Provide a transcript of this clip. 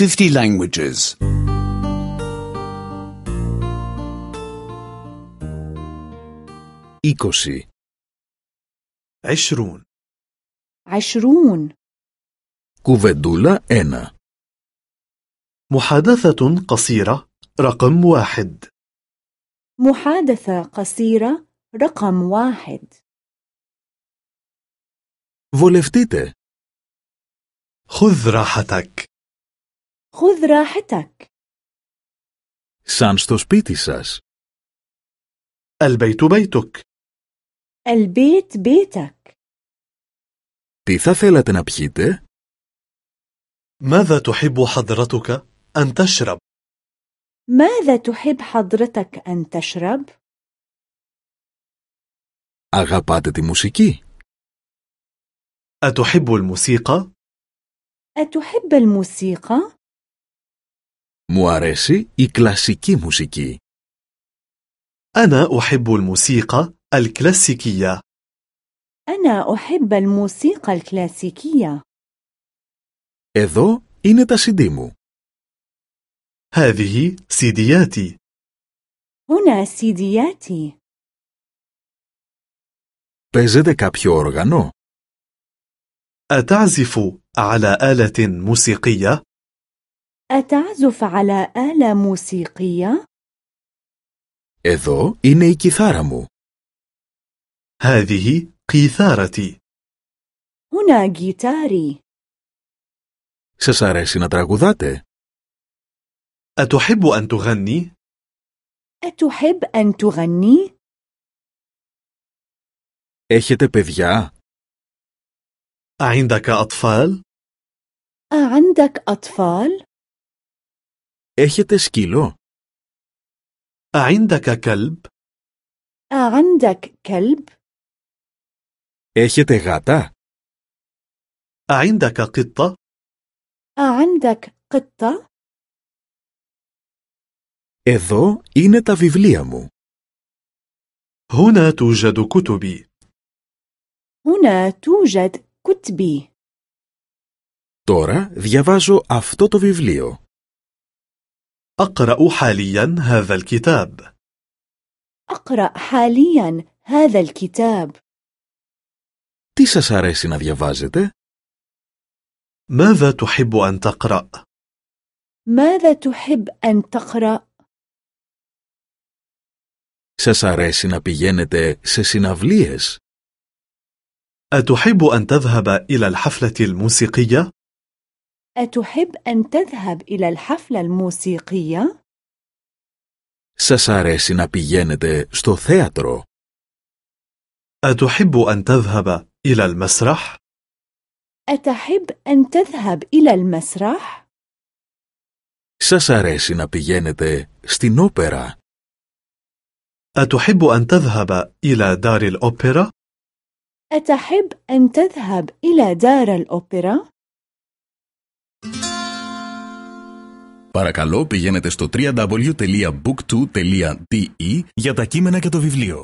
50 languages. 20 20 عشرون كوفيدولا 1 محادثة قصيرة رقم واحد محادثة قصيرة رقم واحد فولفتيتي خذ راحتك خذ راحتك Σαν στο σπίτι σας. البيت بيتك البيت بيتك Τι θα θέλατε να πιείτε? ماذا تحب حضرتك أن تشرب؟ ماذا تحب حضرتك أن تشرب؟ Αγαπάτε τη μουσική? أتحب الموسيقى؟ أتحب الموسيقى؟ Μου αρέσει η κλασική μουσική. أنا أحب الموسيقى الكلاسيكية أنا أحب الموسيقى الكلاسيكية Εδώ είναι τα CD μου. هذه سيدياتي هنا سيدياتي Παίζετε κάποιο όργανο? أتعزف على آلة موسيقية؟ أتعزف على آلة موسيقية؟ Εδώ είναι η κιθάρα μου. هذه قيثارتي هنا جيتاري Σας αρέσει να τραγουδάτε? أتحب أن تغني؟ أتحب أن تغني؟ Έχετε παιδιά? أعندك أطفال؟ أعندك أطفال؟ Έχετε σκύλο? أعندك كلب؟ أعندك كلب؟ Έχετε γάτα? أعندك قطة؟ أعندك قطة؟ Εδώ είναι τα βιβλία μου. هنا توجد كتبي هنا توجد كتبي Τώρα διαβάζω αυτό το βιβλίο. أقرأ حاليا هذا الكتاب أقرأ حاليا هذا الكتاب Τι σας αρέσει να διαβάζετε? ماذا تحب أن تقرأ؟ ماذا تحب أن تقرأ؟ Σας αρέσει να πηγαίνετε σε συναυλίες? أتحب أن تذهب إلى الحفلة الموسيقية؟ أتحب أن تذهب إلى الحفلة الموسيقية؟ Σας αρέσει να πηγαίνετε στο θέατρο? أتحب أن تذهب إلى المسرح؟ أتحب أن تذهب إلى المسرح؟ Σας αρέσει να πηγαίνετε στην όπερα? أتحب أن تذهب إلى دار الأوبرا؟ أتحب أن تذهب إلى دار الأوبرا؟ Παρακαλώ πηγαίνετε στο www.book2.de για τα κείμενα και το βιβλίο.